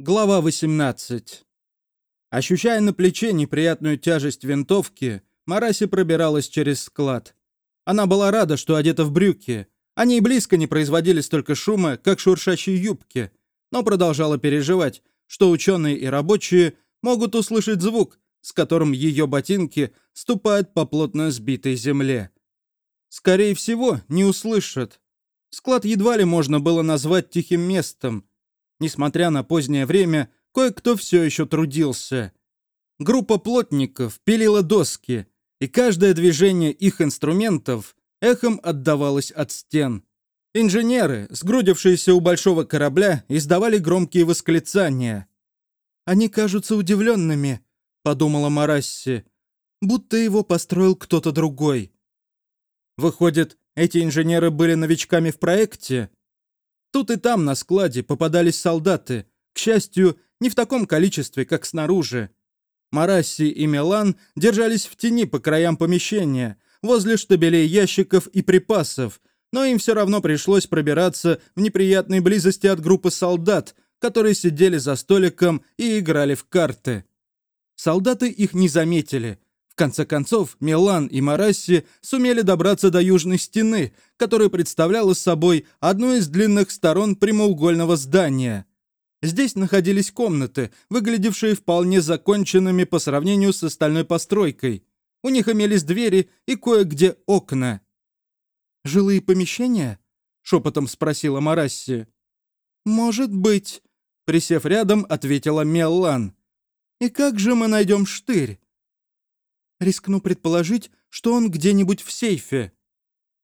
Глава 18. Ощущая на плече неприятную тяжесть винтовки, Мараси пробиралась через склад. Она была рада, что одета в брюки. Они и близко не производили столько шума, как шуршащие юбки, но продолжала переживать, что ученые и рабочие могут услышать звук, с которым ее ботинки ступают по плотно сбитой земле. Скорее всего, не услышат. Склад едва ли можно было назвать тихим местом, Несмотря на позднее время, кое-кто все еще трудился. Группа плотников пилила доски, и каждое движение их инструментов эхом отдавалось от стен. Инженеры, сгрудившиеся у большого корабля, издавали громкие восклицания. «Они кажутся удивленными», — подумала Марасси, «будто его построил кто-то другой». Выходит, эти инженеры были новичками в проекте? Тут и там на складе попадались солдаты, к счастью, не в таком количестве, как снаружи. Марасси и Милан держались в тени по краям помещения, возле штабелей ящиков и припасов, но им все равно пришлось пробираться в неприятной близости от группы солдат, которые сидели за столиком и играли в карты. Солдаты их не заметили, в конце концов, Милан и Марасси сумели добраться до южной стены, которая представляла собой одну из длинных сторон прямоугольного здания. Здесь находились комнаты, выглядевшие вполне законченными по сравнению с остальной постройкой. У них имелись двери и кое-где окна. «Жилые помещения?» — шепотом спросила Марасси. «Может быть», — присев рядом, ответила Меллан. «И как же мы найдем штырь?» Рискну предположить, что он где-нибудь в сейфе.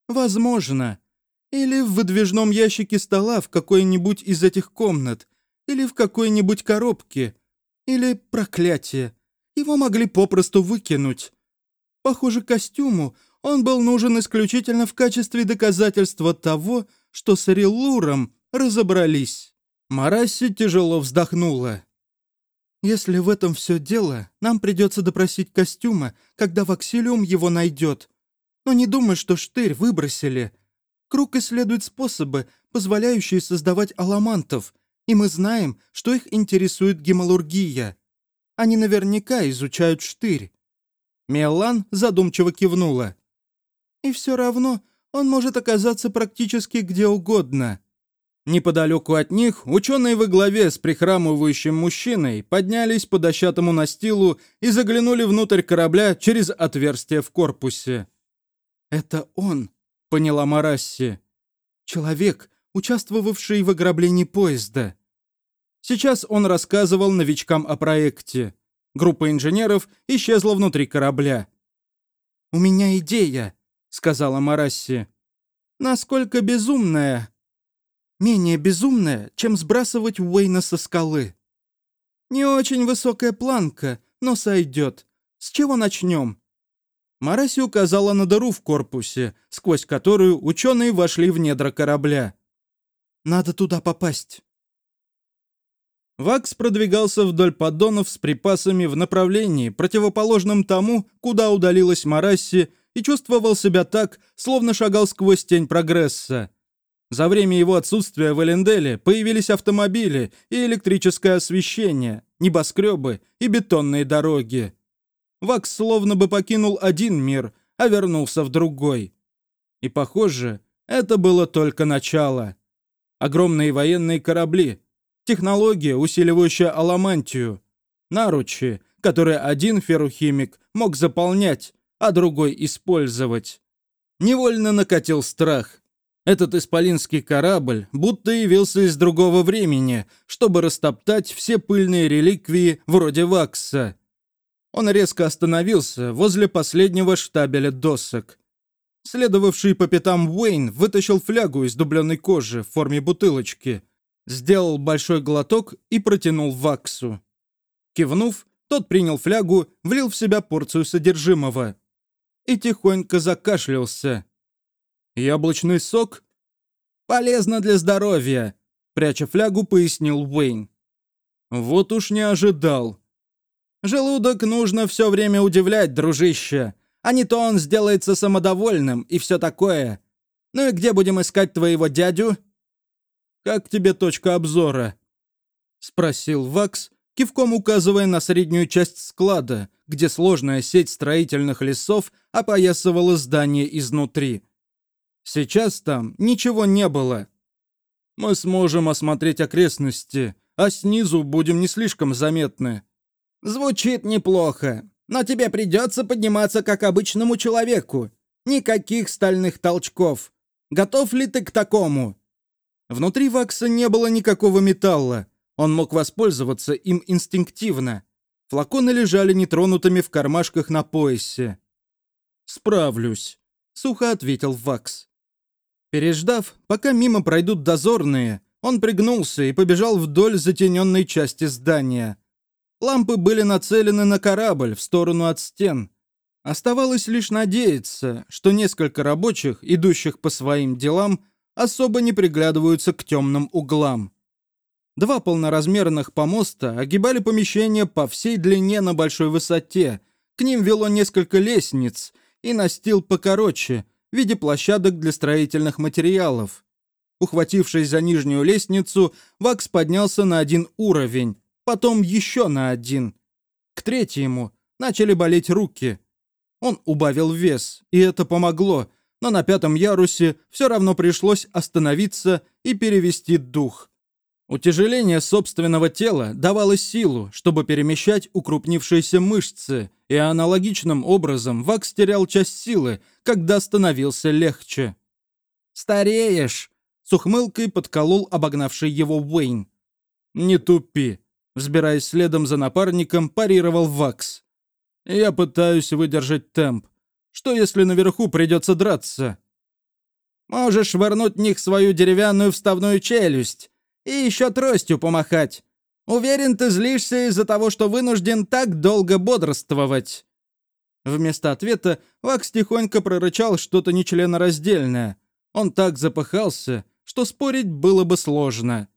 Возможно. Или в выдвижном ящике стола в какой-нибудь из этих комнат. Или в какой-нибудь коробке. Или проклятие. Его могли попросту выкинуть. Похоже, костюму он был нужен исключительно в качестве доказательства того, что с Арилуром разобрались. Марасси тяжело вздохнула. Если в этом все дело, нам придется допросить костюма, когда Ваксилиум его найдет. Но не думай, что штырь выбросили. Круг исследует способы, позволяющие создавать аламантов, и мы знаем, что их интересует гемалургия. Они наверняка изучают штырь». Мелан задумчиво кивнула. «И все равно он может оказаться практически где угодно. Неподалеку от них ученые во главе с прихрамывающим мужчиной поднялись по дощатому настилу и заглянули внутрь корабля через отверстие в корпусе. «Это он», — поняла Марасси. «Человек, участвовавший в ограблении поезда». Сейчас он рассказывал новичкам о проекте. Группа инженеров исчезла внутри корабля. «У меня идея», — сказала Марасси. «Насколько безумная, менее безумная, чем сбрасывать Уэйна со скалы. Не очень высокая планка, но сойдет. С чего начнем? Мараси указала на дыру в корпусе, сквозь которую ученые вошли в недра корабля. Надо туда попасть. Вакс продвигался вдоль поддонов с припасами в направлении, противоположном тому, куда удалилась Марасси, и чувствовал себя так, словно шагал сквозь тень прогресса. За время его отсутствия в Эленделе появились автомобили и электрическое освещение, небоскребы и бетонные дороги. Вакс словно бы покинул один мир, а вернулся в другой. И, похоже, это было только начало. Огромные военные корабли, технология, усиливающая аламантию, наручи, которые один феррухимик мог заполнять, а другой использовать. Невольно накатил страх. Этот исполинский корабль будто явился из другого времени, чтобы растоптать все пыльные реликвии вроде вакса. Он резко остановился возле последнего штабеля досок. Следовавший по пятам Уэйн вытащил флягу из дубленной кожи в форме бутылочки, сделал большой глоток и протянул ваксу. Кивнув, тот принял флягу, влил в себя порцию содержимого и тихонько закашлялся. Яблочный сок? Полезно для здоровья, пряча флягу, пояснил Уэйн. Вот уж не ожидал. Желудок нужно все время удивлять, дружище, а не то он сделается самодовольным и все такое. Ну и где будем искать твоего дядю? Как тебе точка обзора? Спросил Вакс, кивком указывая на среднюю часть склада, где сложная сеть строительных лесов опоясывала здание изнутри. Сейчас там ничего не было. Мы сможем осмотреть окрестности, а снизу будем не слишком заметны. Звучит неплохо, но тебе придется подниматься как обычному человеку. Никаких стальных толчков. Готов ли ты к такому? Внутри Вакса не было никакого металла. Он мог воспользоваться им инстинктивно. Флаконы лежали нетронутыми в кармашках на поясе. «Справлюсь», — сухо ответил Вакс. Переждав, пока мимо пройдут дозорные, он пригнулся и побежал вдоль затененной части здания. Лампы были нацелены на корабль в сторону от стен. Оставалось лишь надеяться, что несколько рабочих, идущих по своим делам, особо не приглядываются к темным углам. Два полноразмерных помоста огибали помещение по всей длине на большой высоте. К ним вело несколько лестниц и настил покороче, в виде площадок для строительных материалов. Ухватившись за нижнюю лестницу, Вакс поднялся на один уровень, потом еще на один. К третьему начали болеть руки. Он убавил вес, и это помогло, но на пятом ярусе все равно пришлось остановиться и перевести дух. Утяжеление собственного тела давало силу, чтобы перемещать укрупнившиеся мышцы, и аналогичным образом Вакс терял часть силы, когда становился легче. «Стареешь!» — с ухмылкой подколол обогнавший его Уэйн. «Не тупи!» — взбираясь следом за напарником, парировал Вакс. «Я пытаюсь выдержать темп. Что, если наверху придется драться?» «Можешь швырнуть в них свою деревянную вставную челюсть!» И еще тростью помахать. Уверен, ты злишься из-за того, что вынужден так долго бодрствовать». Вместо ответа Вакс тихонько прорычал что-то нечленораздельное. Он так запыхался, что спорить было бы сложно.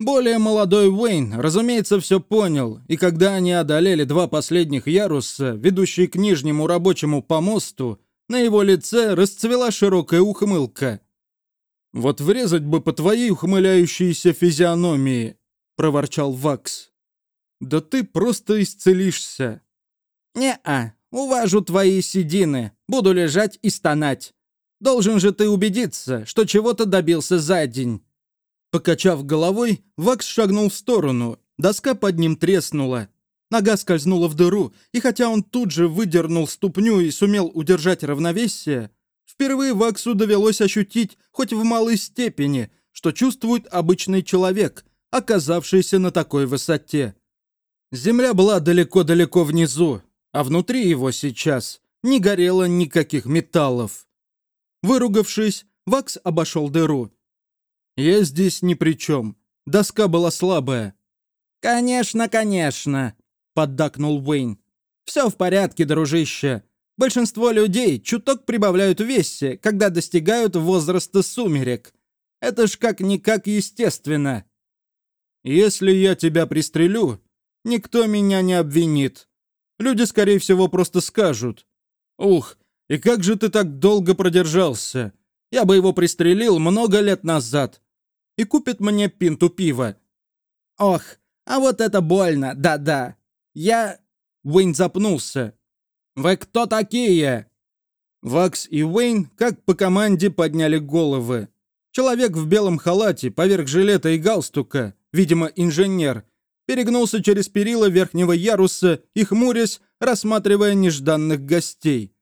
Более молодой Уэйн, разумеется, все понял, и когда они одолели два последних яруса, ведущие к нижнему рабочему помосту, на его лице расцвела широкая ухмылка. «Вот врезать бы по твоей ухмыляющейся физиономии!» — проворчал Вакс. «Да ты просто исцелишься!» «Не-а, уважу твои седины, буду лежать и стонать. Должен же ты убедиться, что чего-то добился за день». Покачав головой, Вакс шагнул в сторону, доска под ним треснула. Нога скользнула в дыру, и хотя он тут же выдернул ступню и сумел удержать равновесие, Впервые Ваксу довелось ощутить, хоть в малой степени, что чувствует обычный человек, оказавшийся на такой высоте. Земля была далеко-далеко внизу, а внутри его сейчас не горело никаких металлов. Выругавшись, Вакс обошел дыру. «Я здесь ни при чем. Доска была слабая». «Конечно, конечно», — поддакнул Уэйн. «Все в порядке, дружище. Большинство людей чуток прибавляют в весе, когда достигают возраста сумерек. Это ж как-никак естественно. Если я тебя пристрелю, никто меня не обвинит. Люди, скорее всего, просто скажут. Ух, и как же ты так долго продержался? Я бы его пристрелил много лет назад. И купит мне пинту пива. Ох, а вот это больно, да-да. Я... Уэйн запнулся. «Вы кто такие?» Вакс и Уэйн, как по команде, подняли головы. Человек в белом халате, поверх жилета и галстука, видимо, инженер, перегнулся через перила верхнего яруса и, хмурясь, рассматривая нежданных гостей.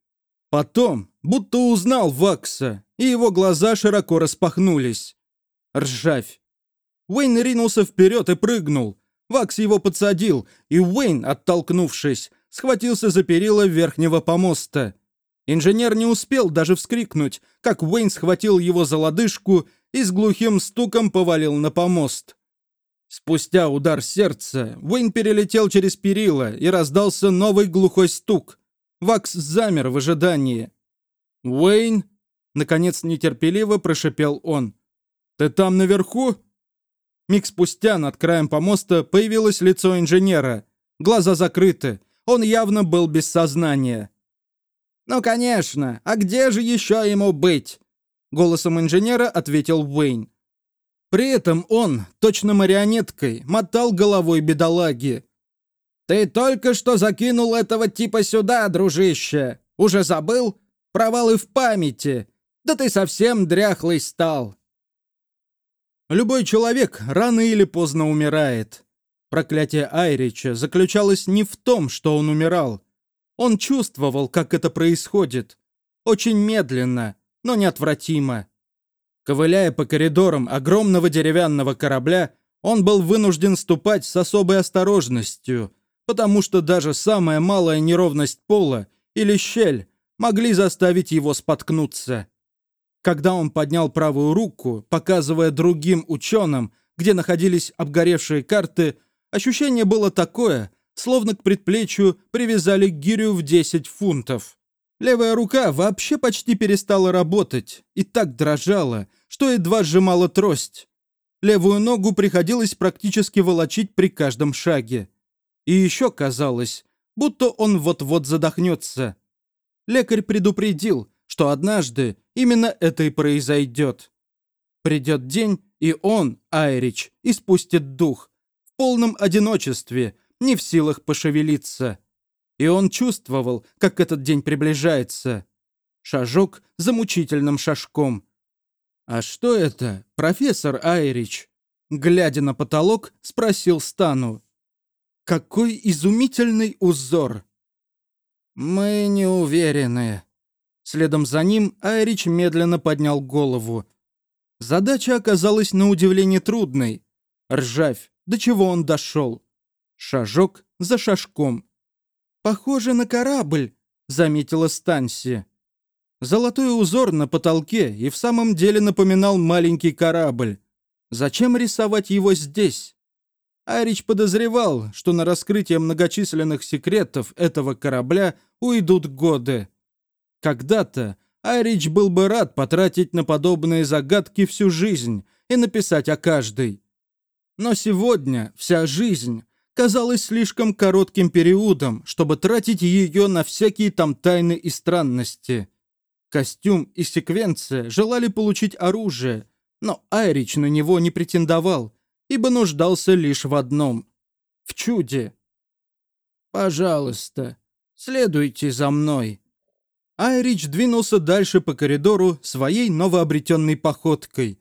Потом, будто узнал Вакса, и его глаза широко распахнулись. Ржавь. Уэйн ринулся вперед и прыгнул. Вакс его подсадил, и Уэйн, оттолкнувшись, схватился за перила верхнего помоста. Инженер не успел даже вскрикнуть, как Уэйн схватил его за лодыжку и с глухим стуком повалил на помост. Спустя удар сердца Уэйн перелетел через перила и раздался новый глухой стук. Вакс замер в ожидании. «Уэйн?» — наконец нетерпеливо прошипел он. «Ты там наверху?» Миг спустя над краем помоста появилось лицо инженера. Глаза закрыты, он явно был без сознания. «Ну, конечно! А где же еще ему быть?» Голосом инженера ответил Уэйн. При этом он, точно марионеткой, мотал головой бедолаги. «Ты только что закинул этого типа сюда, дружище! Уже забыл? Провалы в памяти! Да ты совсем дряхлый стал!» Любой человек рано или поздно умирает. Проклятие Айрича заключалось не в том, что он умирал. Он чувствовал, как это происходит. Очень медленно, но неотвратимо. Ковыляя по коридорам огромного деревянного корабля, он был вынужден ступать с особой осторожностью, потому что даже самая малая неровность пола или щель могли заставить его споткнуться. Когда он поднял правую руку, показывая другим ученым, где находились обгоревшие карты, ощущение было такое, словно к предплечью привязали гирю в 10 фунтов. Левая рука вообще почти перестала работать и так дрожала, что едва сжимала трость. Левую ногу приходилось практически волочить при каждом шаге. И еще казалось, будто он вот-вот задохнется. Лекарь предупредил, что однажды именно это и произойдет. Придет день, и он, Айрич, испустит дух. Полном одиночестве, не в силах пошевелиться. И он чувствовал, как этот день приближается. Шажок за мучительным шажком. «А что это, профессор Айрич?» Глядя на потолок, спросил Стану. «Какой изумительный узор!» «Мы не уверены». Следом за ним Айрич медленно поднял голову. Задача оказалась на удивление трудной. Ржавь, до чего он дошел. Шажок за шажком. «Похоже на корабль», — заметила Станси. Золотой узор на потолке и в самом деле напоминал маленький корабль. Зачем рисовать его здесь? Айрич подозревал, что на раскрытие многочисленных секретов этого корабля уйдут годы. Когда-то Айрич был бы рад потратить на подобные загадки всю жизнь и написать о каждой. Но сегодня вся жизнь казалась слишком коротким периодом, чтобы тратить ее на всякие там тайны и странности. Костюм и секвенция желали получить оружие, но Айрич на него не претендовал, ибо нуждался лишь в одном — в чуде. «Пожалуйста, следуйте за мной». Айрич двинулся дальше по коридору своей новообретенной походкой.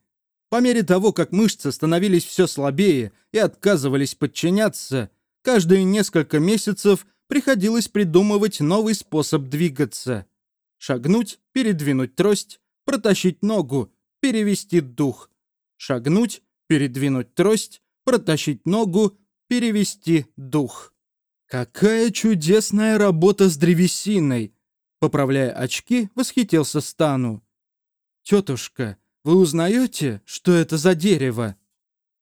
По мере того, как мышцы становились все слабее и отказывались подчиняться, каждые несколько месяцев приходилось придумывать новый способ двигаться — Шагнуть, передвинуть трость, протащить ногу, перевести дух. Шагнуть, передвинуть трость, протащить ногу, перевести дух. Какая чудесная работа с древесиной! Поправляя очки, восхитился Стану. «Тетушка, вы узнаете, что это за дерево?»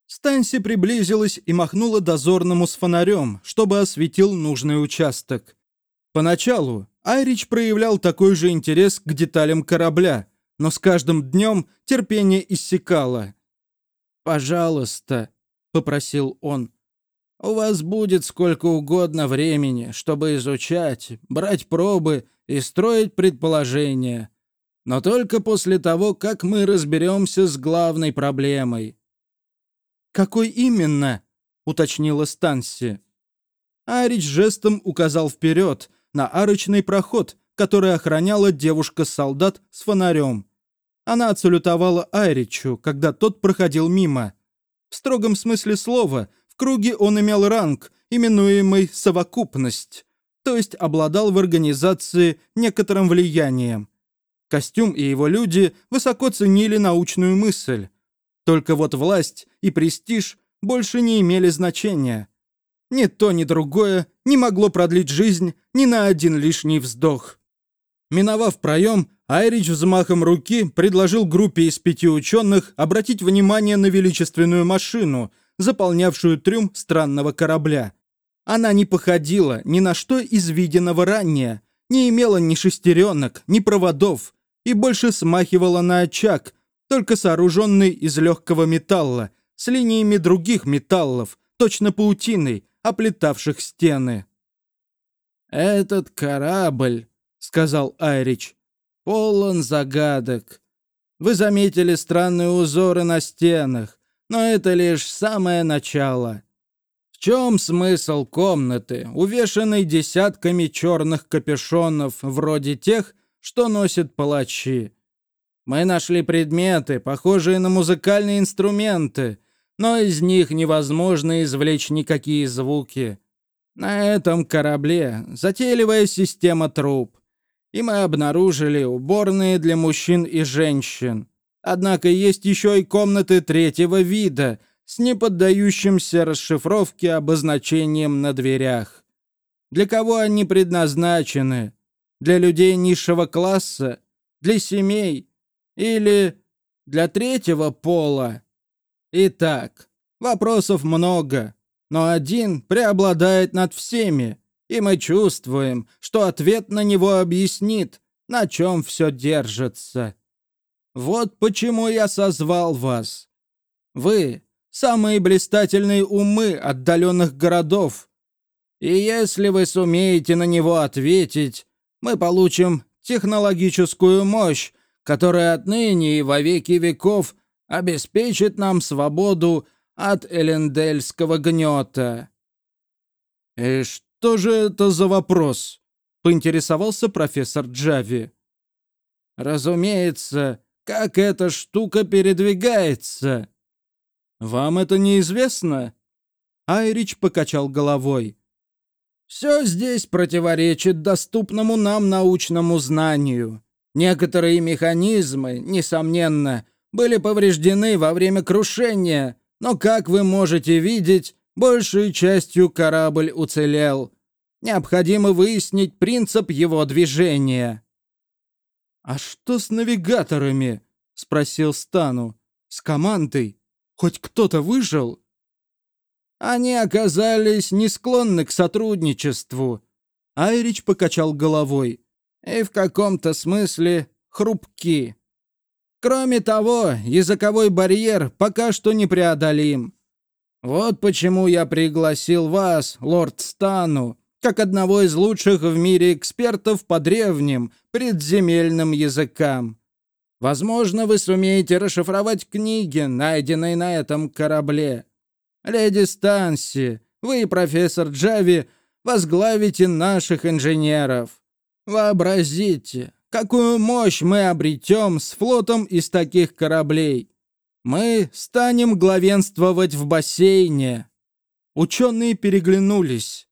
Станси приблизилась и махнула дозорному с фонарем, чтобы осветил нужный участок. Поначалу Айрич проявлял такой же интерес к деталям корабля, но с каждым днем терпение иссякало. «Пожалуйста», — попросил он, — «у вас будет сколько угодно времени, чтобы изучать, брать пробы и строить предположения, но только после того, как мы разберемся с главной проблемой». «Какой именно?» — уточнила Станси. Арич жестом указал вперед, на арочный проход, который охраняла девушка-солдат с фонарем. Она отсалютовала Айричу, когда тот проходил мимо. В строгом смысле слова, в круге он имел ранг, именуемый «совокупность», то есть обладал в организации некоторым влиянием. Костюм и его люди высоко ценили научную мысль. Только вот власть и престиж больше не имели значения. Ни то, ни другое не могло продлить жизнь ни на один лишний вздох. Миновав проем, Айрич взмахом руки предложил группе из пяти ученых обратить внимание на величественную машину, заполнявшую трюм странного корабля. Она не походила ни на что из виденного ранее, не имела ни шестеренок, ни проводов и больше смахивала на очаг, только сооруженный из легкого металла, с линиями других металлов, точно паутиной, оплетавших стены. «Этот корабль», — сказал Айрич, — «полон загадок. Вы заметили странные узоры на стенах, но это лишь самое начало. В чем смысл комнаты, увешанной десятками черных капюшонов, вроде тех, что носят палачи? Мы нашли предметы, похожие на музыкальные инструменты, но из них невозможно извлечь никакие звуки. На этом корабле затейливая система труб, и мы обнаружили уборные для мужчин и женщин. Однако есть еще и комнаты третьего вида с неподдающимся расшифровке обозначением на дверях. Для кого они предназначены? Для людей низшего класса? Для семей? Или для третьего пола? Итак, вопросов много, но один преобладает над всеми, и мы чувствуем, что ответ на него объяснит, на чем все держится. Вот почему я созвал вас. Вы — самые блистательные умы отдаленных городов. И если вы сумеете на него ответить, мы получим технологическую мощь, которая отныне и во веки веков обеспечит нам свободу от элендельского гнета». «И что же это за вопрос?» — поинтересовался профессор Джави. «Разумеется, как эта штука передвигается?» «Вам это неизвестно?» Айрич покачал головой. «Все здесь противоречит доступному нам научному знанию. Некоторые механизмы, несомненно, были повреждены во время крушения, но, как вы можете видеть, большей частью корабль уцелел. Необходимо выяснить принцип его движения». «А что с навигаторами?» — спросил Стану. «С командой? Хоть кто-то выжил?» «Они оказались не склонны к сотрудничеству», — Айрич покачал головой. «И в каком-то смысле хрупки. Кроме того, языковой барьер пока что непреодолим. Вот почему я пригласил вас, лорд Стану, как одного из лучших в мире экспертов по древним предземельным языкам. Возможно, вы сумеете расшифровать книги, найденные на этом корабле. Леди Станси, вы и профессор Джави возглавите наших инженеров. Вообразите, какую мощь мы обретем с флотом из таких кораблей. Мы станем главенствовать в бассейне». Ученые переглянулись.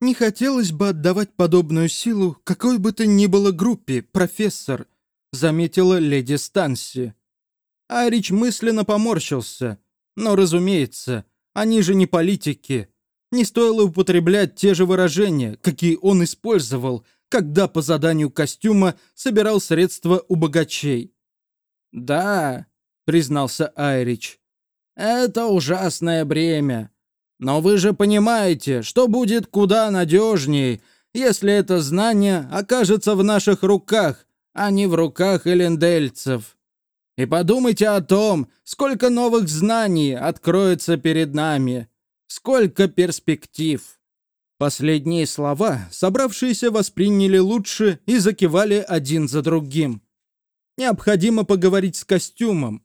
«Не хотелось бы отдавать подобную силу какой бы то ни было группе, профессор», заметила леди Станси. Арич мысленно поморщился. Но, разумеется, они же не политики. Не стоило употреблять те же выражения, какие он использовал, когда по заданию костюма собирал средства у богачей. «Да», — признался Айрич, — «это ужасное бремя. Но вы же понимаете, что будет куда надежнее, если это знание окажется в наших руках, а не в руках элендельцев. И подумайте о том, сколько новых знаний откроется перед нами, сколько перспектив». Последние слова собравшиеся восприняли лучше и закивали один за другим. Необходимо поговорить с костюмом.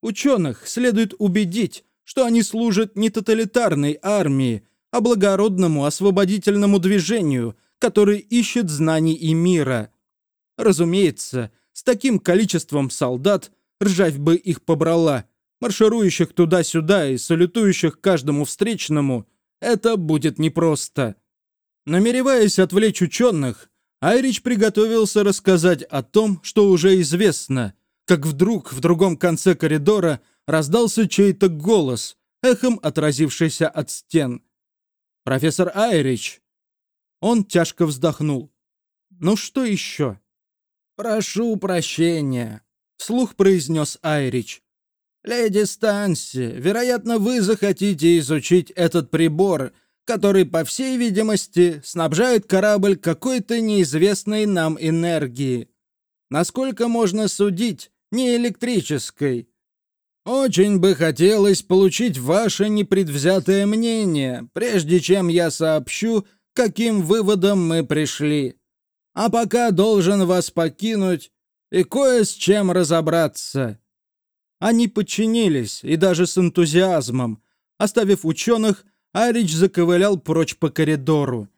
Ученых следует убедить, что они служат не тоталитарной армии, а благородному освободительному движению, который ищет знаний и мира. Разумеется, с таким количеством солдат ржавь бы их побрала, марширующих туда-сюда и салютующих каждому встречному, это будет непросто. Намереваясь отвлечь ученых, Айрич приготовился рассказать о том, что уже известно, как вдруг в другом конце коридора раздался чей-то голос, эхом отразившийся от стен. «Профессор Айрич!» Он тяжко вздохнул. «Ну что еще?» «Прошу прощения», — вслух произнес Айрич. «Леди Станси, вероятно, вы захотите изучить этот прибор, который, по всей видимости, снабжает корабль какой-то неизвестной нам энергией. Насколько можно судить, не электрической. Очень бы хотелось получить ваше непредвзятое мнение, прежде чем я сообщу, каким выводом мы пришли. А пока должен вас покинуть и кое с чем разобраться». Они подчинились, и даже с энтузиазмом. Оставив ученых, Арич заковылял прочь по коридору.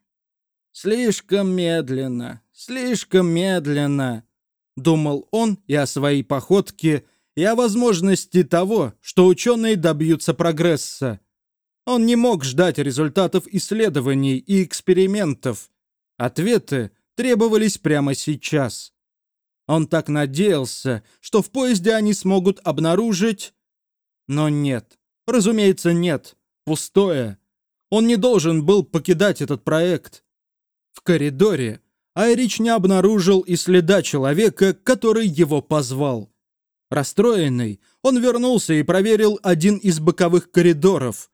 «Слишком медленно, слишком медленно», — думал он и о своей походке, и о возможности того, что ученые добьются прогресса. Он не мог ждать результатов исследований и экспериментов. Ответы требовались прямо сейчас. Он так надеялся, что в поезде они смогут обнаружить... Но нет. Разумеется, нет. Пустое. Он не должен был покидать этот проект. В коридоре Айрич не обнаружил и следа человека, который его позвал. Расстроенный, он вернулся и проверил один из боковых коридоров.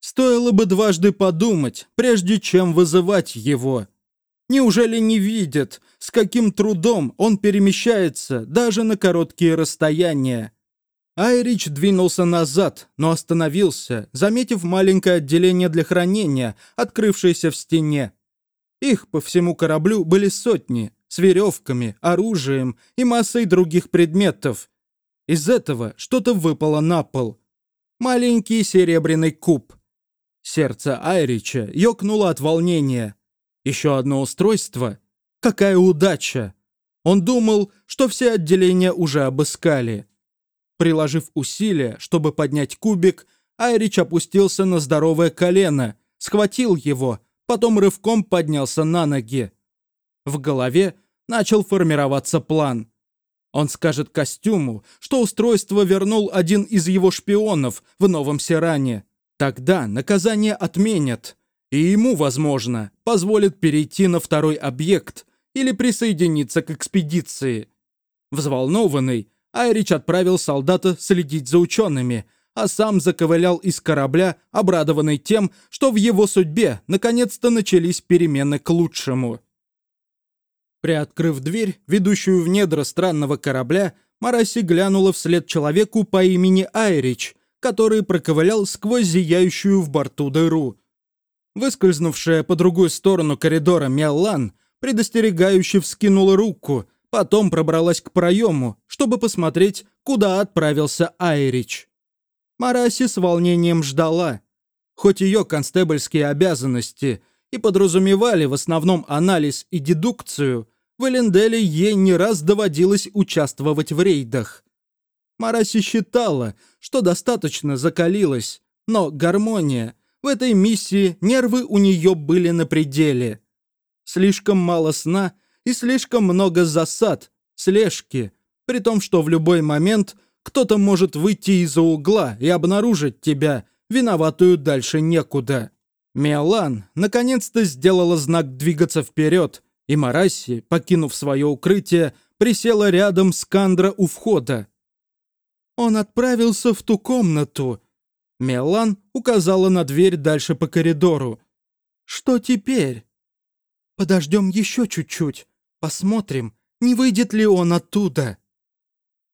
Стоило бы дважды подумать, прежде чем вызывать его. Неужели не видит, с каким трудом он перемещается даже на короткие расстояния? Айрич двинулся назад, но остановился, заметив маленькое отделение для хранения, открывшееся в стене. Их по всему кораблю были сотни, с веревками, оружием и массой других предметов. Из этого что-то выпало на пол. Маленький серебряный куб. Сердце Айрича ёкнуло от волнения. Еще одно устройство? Какая удача! Он думал, что все отделения уже обыскали. Приложив усилия, чтобы поднять кубик, Айрич опустился на здоровое колено, схватил его, потом рывком поднялся на ноги. В голове начал формироваться план. Он скажет костюму, что устройство вернул один из его шпионов в Новом Сиране. Тогда наказание отменят, и ему, возможно, позволит перейти на второй объект или присоединиться к экспедиции. Взволнованный, Айрич отправил солдата следить за учеными, а сам заковылял из корабля, обрадованный тем, что в его судьбе наконец-то начались перемены к лучшему. Приоткрыв дверь, ведущую в недра странного корабля, Мараси глянула вслед человеку по имени Айрич, который проковылял сквозь зияющую в борту дыру. Выскользнувшая по другую сторону коридора Меллан предостерегающе вскинула руку, потом пробралась к проему, чтобы посмотреть, куда отправился Айрич. Мараси с волнением ждала. Хоть ее констебльские обязанности и подразумевали в основном анализ и дедукцию, в Эленделе ей не раз доводилось участвовать в рейдах. Мараси считала, что достаточно закалилась, но гармония — в этой миссии нервы у нее были на пределе. Слишком мало сна и слишком много засад, слежки, при том, что в любой момент кто-то может выйти из-за угла и обнаружить тебя, виноватую дальше некуда. Миолан наконец-то сделала знак двигаться вперед, и Мараси, покинув свое укрытие, присела рядом с Кандра у входа. «Он отправился в ту комнату», Мелан указала на дверь дальше по коридору. «Что теперь?» «Подождем еще чуть-чуть. Посмотрим, не выйдет ли он оттуда».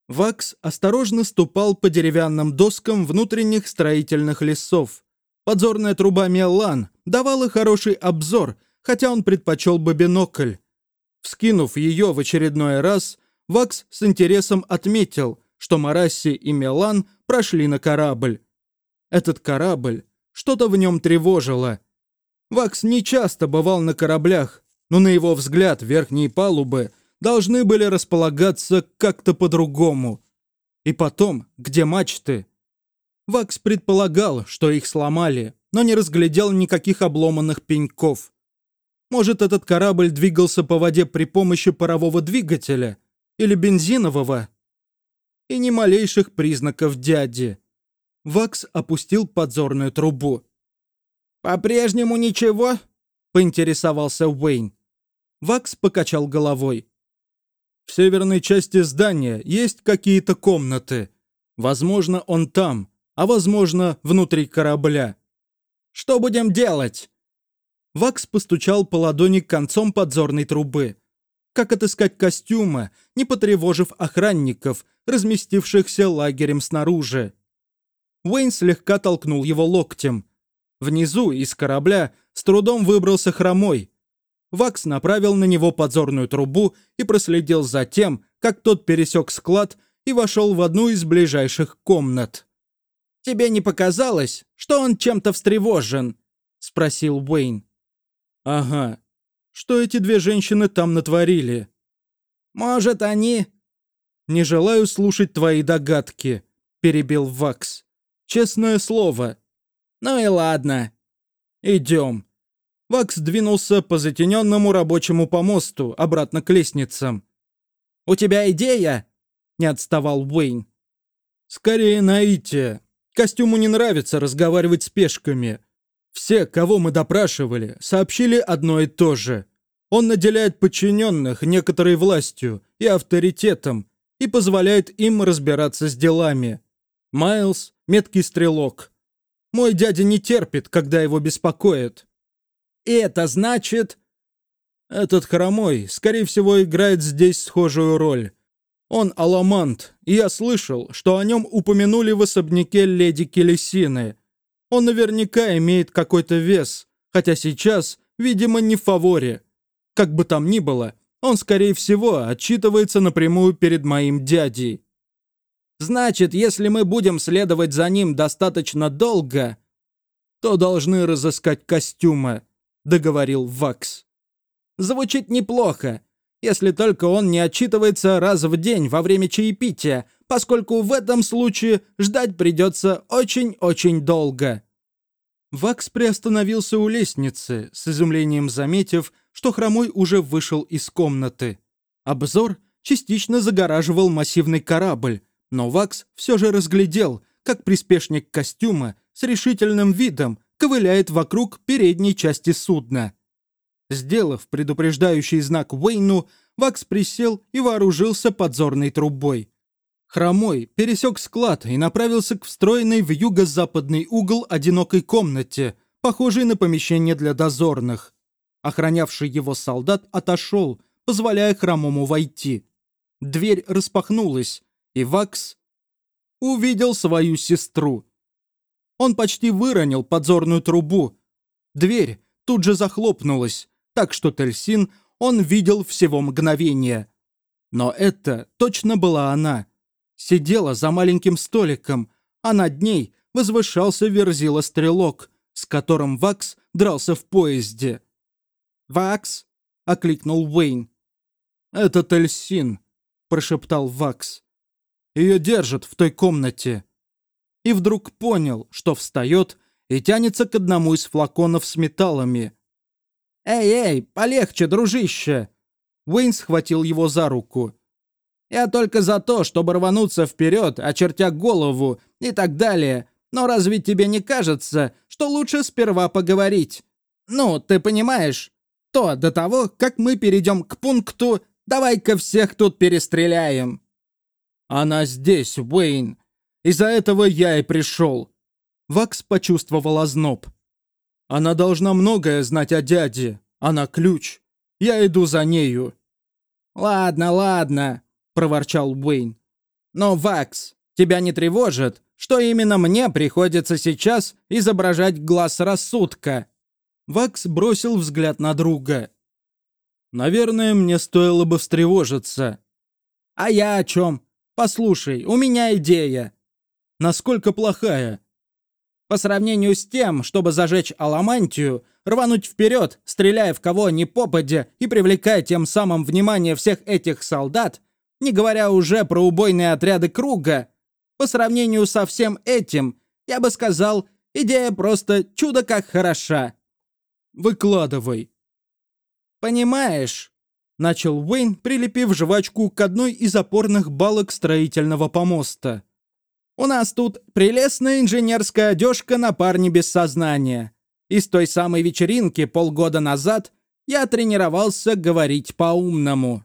Вакс осторожно ступал по деревянным доскам внутренних строительных лесов. Подзорная труба Мелан давала хороший обзор, хотя он предпочел бы бинокль. Вскинув ее в очередной раз, Вакс с интересом отметил, что Марасси и Мелан прошли на корабль. Этот корабль, что-то в нем тревожило. Вакс не часто бывал на кораблях, но на его взгляд верхние палубы должны были располагаться как-то по-другому. И потом, где мачты? Вакс предполагал, что их сломали, но не разглядел никаких обломанных пеньков. Может, этот корабль двигался по воде при помощи парового двигателя или бензинового? И ни малейших признаков дяди. Вакс опустил подзорную трубу. «По-прежнему ничего?» — поинтересовался Уэйн. Вакс покачал головой. «В северной части здания есть какие-то комнаты. Возможно, он там, а возможно, внутри корабля. Что будем делать?» Вакс постучал по ладони концом подзорной трубы. Как отыскать костюмы, не потревожив охранников, разместившихся лагерем снаружи? Уэйн слегка толкнул его локтем. Внизу, из корабля, с трудом выбрался хромой. Вакс направил на него подзорную трубу и проследил за тем, как тот пересек склад и вошел в одну из ближайших комнат. «Тебе не показалось, что он чем-то встревожен?» — спросил Уэйн. «Ага. Что эти две женщины там натворили?» «Может, они...» «Не желаю слушать твои догадки», — перебил Вакс. «Честное слово». «Ну и ладно». «Идем». Вакс двинулся по затененному рабочему помосту обратно к лестницам. «У тебя идея?» — не отставал Уэйн. «Скорее наитие. Костюму не нравится разговаривать с пешками. Все, кого мы допрашивали, сообщили одно и то же. Он наделяет подчиненных некоторой властью и авторитетом и позволяет им разбираться с делами. Майлз — меткий стрелок. Мой дядя не терпит, когда его беспокоят. И это значит... Этот хромой, скорее всего, играет здесь схожую роль. Он аламант, и я слышал, что о нем упомянули в особняке леди Келесины. Он наверняка имеет какой-то вес, хотя сейчас, видимо, не в фаворе. Как бы там ни было, он, скорее всего, отчитывается напрямую перед моим дядей. Значит, если мы будем следовать за ним достаточно долго, то должны разыскать костюмы, договорил Вакс. Звучит неплохо, если только он не отчитывается раз в день во время чаепития, поскольку в этом случае ждать придется очень-очень долго. Вакс приостановился у лестницы, с изумлением заметив, что Хромой уже вышел из комнаты. Обзор частично загораживал массивный корабль, но Вакс все же разглядел, как приспешник костюма с решительным видом ковыляет вокруг передней части судна. Сделав предупреждающий знак Уэйну, Вакс присел и вооружился подзорной трубой. Хромой пересек склад и направился к встроенной в юго-западный угол одинокой комнате, похожей на помещение для дозорных. Охранявший его солдат отошел, позволяя Хромому войти. Дверь распахнулась, и Вакс увидел свою сестру. Он почти выронил подзорную трубу. Дверь тут же захлопнулась, так что Тельсин он видел всего мгновение. Но это точно была она. Сидела за маленьким столиком, а над ней возвышался верзила-стрелок, с которым Вакс дрался в поезде. «Вакс?» — окликнул Уэйн. «Это Тельсин», — прошептал Вакс. «Ее держат в той комнате». И вдруг понял, что встает и тянется к одному из флаконов с металлами. «Эй-эй, полегче, дружище!» Уэйн схватил его за руку. «Я только за то, чтобы рвануться вперед, очертя голову и так далее. Но разве тебе не кажется, что лучше сперва поговорить? Ну, ты понимаешь? То до того, как мы перейдем к пункту «давай-ка всех тут перестреляем». «Она здесь, Уэйн. Из-за этого я и пришел». Вакс почувствовал озноб. Она должна многое знать о дяде. Она ключ. Я иду за нею». «Ладно, ладно», — проворчал Уэйн. «Но, Вакс, тебя не тревожит, что именно мне приходится сейчас изображать глаз рассудка?» Вакс бросил взгляд на друга. «Наверное, мне стоило бы встревожиться». «А я о чем? Послушай, у меня идея». «Насколько плохая?» По сравнению с тем, чтобы зажечь аламантию, рвануть вперед, стреляя в кого ни попадя и привлекая тем самым внимание всех этих солдат, не говоря уже про убойные отряды круга, по сравнению со всем этим, я бы сказал, идея просто чудо как хороша. Выкладывай. Понимаешь, начал Уэйн, прилепив жвачку к одной из опорных балок строительного помоста. У нас тут прелестная инженерская одежка на парне без сознания. И с той самой вечеринки полгода назад я тренировался говорить по-умному.